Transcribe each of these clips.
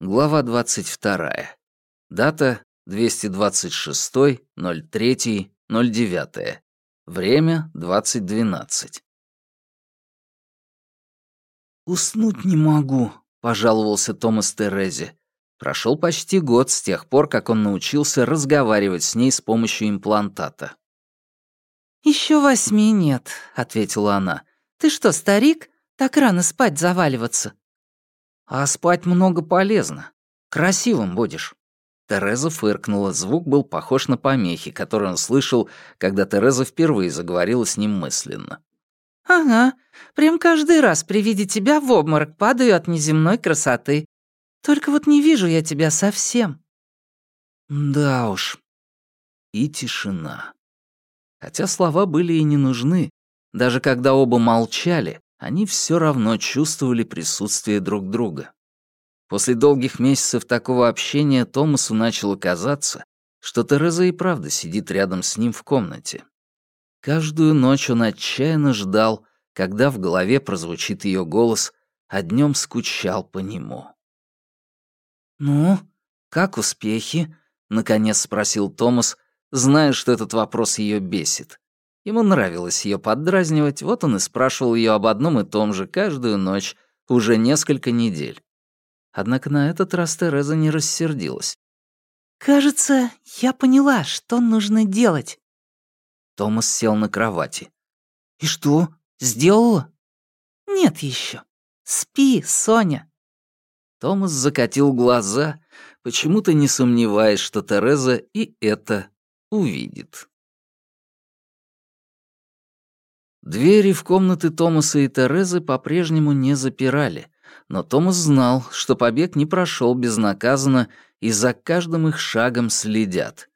Глава 22. Дата 226.03.09. Время 20.12. «Уснуть не могу», — пожаловался Томас Терезе. Прошел почти год с тех пор, как он научился разговаривать с ней с помощью имплантата. Еще восьми нет», — ответила она. «Ты что, старик? Так рано спать заваливаться?» «А спать много полезно. Красивым будешь». Тереза фыркнула, звук был похож на помехи, которые он слышал, когда Тереза впервые заговорила с ним мысленно. «Ага, прям каждый раз при виде тебя в обморок падаю от неземной красоты. Только вот не вижу я тебя совсем». Да уж. И тишина. Хотя слова были и не нужны. Даже когда оба молчали, они все равно чувствовали присутствие друг друга. После долгих месяцев такого общения Томасу начало казаться, что Тереза и правда сидит рядом с ним в комнате. Каждую ночь он отчаянно ждал, когда в голове прозвучит ее голос, а днем скучал по нему. «Ну, как успехи?» — наконец спросил Томас, зная, что этот вопрос ее бесит. Ему нравилось ее поддразнивать, вот он и спрашивал ее об одном и том же каждую ночь, уже несколько недель. Однако на этот раз Тереза не рассердилась. «Кажется, я поняла, что нужно делать». Томас сел на кровати. «И что, сделала?» «Нет еще. Спи, Соня». Томас закатил глаза, почему-то не сомневаясь, что Тереза и это увидит. Двери в комнаты Томаса и Терезы по-прежнему не запирали, но Томас знал, что побег не прошел безнаказанно, и за каждым их шагом следят.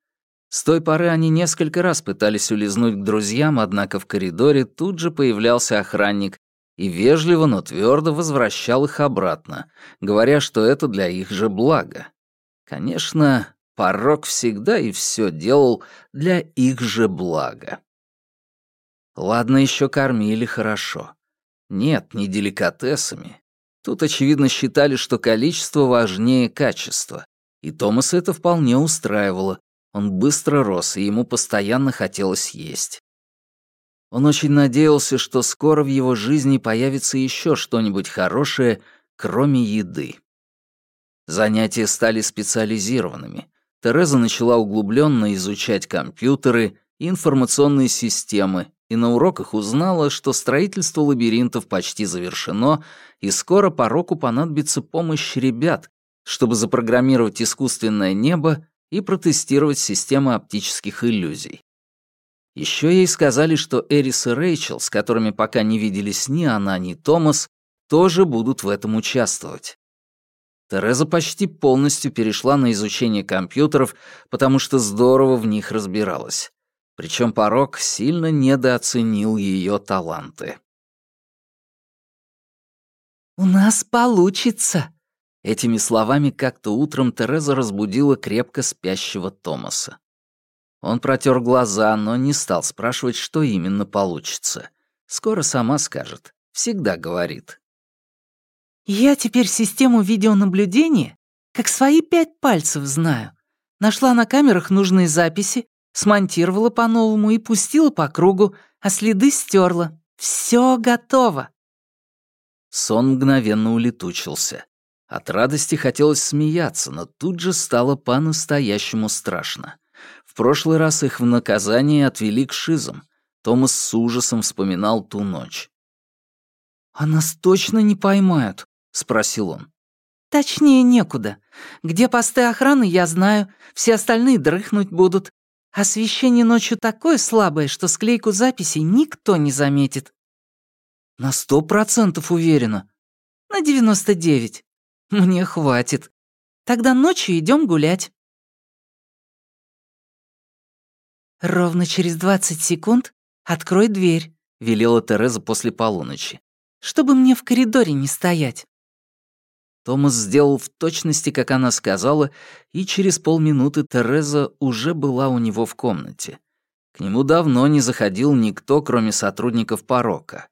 С той поры они несколько раз пытались улизнуть к друзьям, однако в коридоре тут же появлялся охранник и вежливо, но твердо возвращал их обратно, говоря, что это для их же блага. Конечно, порок всегда и все делал для их же блага. Ладно, еще кормили хорошо. Нет, не деликатесами. Тут, очевидно, считали, что количество важнее качества. И Томаса это вполне устраивало. Он быстро рос, и ему постоянно хотелось есть. Он очень надеялся, что скоро в его жизни появится еще что-нибудь хорошее, кроме еды. Занятия стали специализированными. Тереза начала углубленно изучать компьютеры информационные системы, и на уроках узнала, что строительство лабиринтов почти завершено, и скоро пороку понадобится помощь ребят, чтобы запрограммировать искусственное небо и протестировать системы оптических иллюзий. Еще ей сказали, что Эрис и Рэйчел, с которыми пока не виделись ни она, ни Томас, тоже будут в этом участвовать. Тереза почти полностью перешла на изучение компьютеров, потому что здорово в них разбиралась. Причем порог сильно недооценил ее таланты. «У нас получится!» Этими словами как-то утром Тереза разбудила крепко спящего Томаса. Он протер глаза, но не стал спрашивать, что именно получится. Скоро сама скажет. Всегда говорит. «Я теперь систему видеонаблюдения как свои пять пальцев знаю. Нашла на камерах нужные записи, смонтировала по-новому и пустила по кругу, а следы стерла. Все готово. Сон мгновенно улетучился. От радости хотелось смеяться, но тут же стало по-настоящему страшно. В прошлый раз их в наказание отвели к шизам. Томас с ужасом вспоминал ту ночь. «А нас точно не поймают?» — спросил он. «Точнее некуда. Где посты охраны, я знаю. Все остальные дрыхнуть будут. Освещение ночью такое слабое, что склейку записей никто не заметит. На сто процентов уверена. На девяносто девять. Мне хватит. Тогда ночью идем гулять. Ровно через двадцать секунд открой дверь, велела Тереза после полуночи, чтобы мне в коридоре не стоять. Томас сделал в точности, как она сказала, и через полминуты Тереза уже была у него в комнате. К нему давно не заходил никто, кроме сотрудников порока.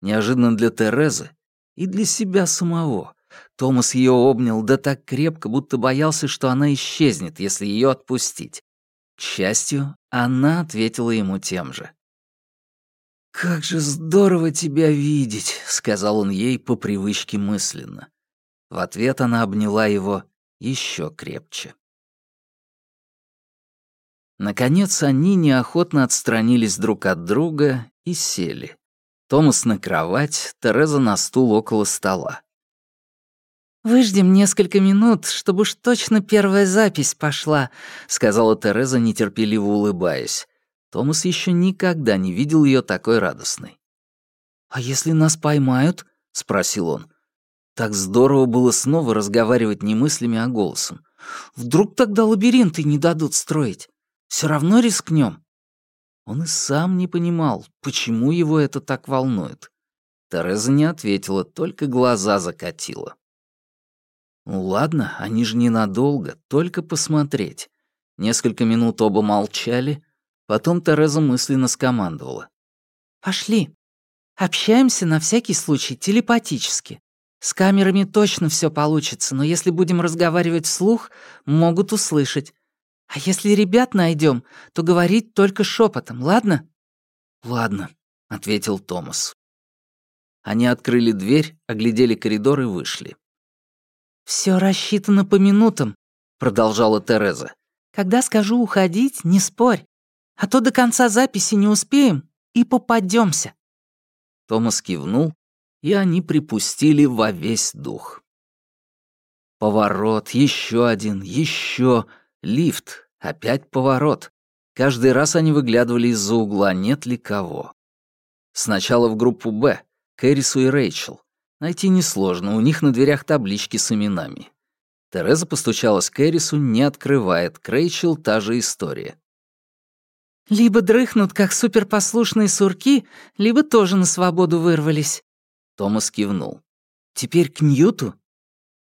Неожиданно для Терезы и для себя самого. Томас ее обнял, да так крепко, будто боялся, что она исчезнет, если ее отпустить. К счастью, она ответила ему тем же. «Как же здорово тебя видеть», — сказал он ей по привычке мысленно. В ответ она обняла его еще крепче. Наконец они неохотно отстранились друг от друга и сели. Томас на кровать, Тереза на стул около стола. «Выждем несколько минут, чтобы уж точно первая запись пошла», — сказала Тереза, нетерпеливо улыбаясь. Томас еще никогда не видел ее такой радостной. «А если нас поймают?» — спросил он. Так здорово было снова разговаривать не мыслями, а голосом. «Вдруг тогда лабиринты не дадут строить? Все равно рискнем. Он и сам не понимал, почему его это так волнует. Тереза не ответила, только глаза закатила. Ну ладно, они же ненадолго, только посмотреть. Несколько минут оба молчали, Потом Тереза мысленно скомандовала. «Пошли. Общаемся на всякий случай телепатически. С камерами точно все получится, но если будем разговаривать вслух, могут услышать. А если ребят найдем, то говорить только шепотом, ладно?» «Ладно», — ответил Томас. Они открыли дверь, оглядели коридор и вышли. Все рассчитано по минутам», — продолжала Тереза. «Когда скажу уходить, не спорь. А то до конца записи не успеем и попадемся. Томас кивнул, и они припустили во весь дух. Поворот, еще один, еще, лифт, опять поворот. Каждый раз они выглядывали из-за угла, нет ли кого. Сначала в группу «Б», Кэрису и Рэйчел. Найти несложно, у них на дверях таблички с именами. Тереза постучалась к Кэрису, не открывает, к Рэйчел та же история. Либо дрыхнут, как суперпослушные сурки, либо тоже на свободу вырвались. Томас кивнул. Теперь к Ньюту?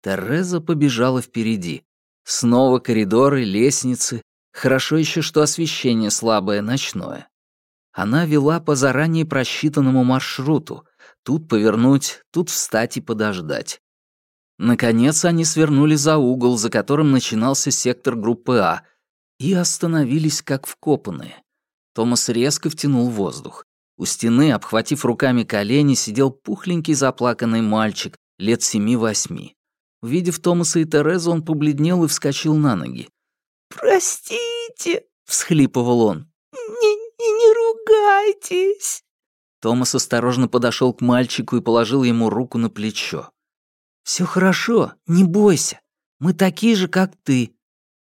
Тереза побежала впереди. Снова коридоры, лестницы. Хорошо еще, что освещение слабое, ночное. Она вела по заранее просчитанному маршруту. Тут повернуть, тут встать и подождать. Наконец они свернули за угол, за которым начинался сектор группы А, и остановились как вкопанные. Томас резко втянул воздух. У стены, обхватив руками колени, сидел пухленький заплаканный мальчик лет семи-восьми. Увидев Томаса и Терезу, он побледнел и вскочил на ноги. «Простите», — всхлипывал он. «Не, не, не ругайтесь». Томас осторожно подошел к мальчику и положил ему руку на плечо. Все хорошо, не бойся. Мы такие же, как ты.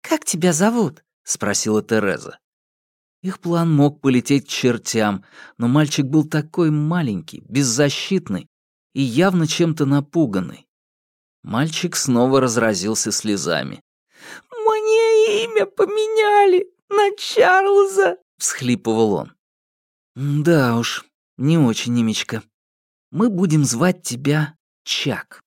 Как тебя зовут? — спросила Тереза. Их план мог полететь к чертям, но мальчик был такой маленький, беззащитный и явно чем-то напуганный. Мальчик снова разразился слезами. «Мне имя поменяли на Чарльза», — всхлипывал он. «Да уж, не очень, немечка. Мы будем звать тебя Чак».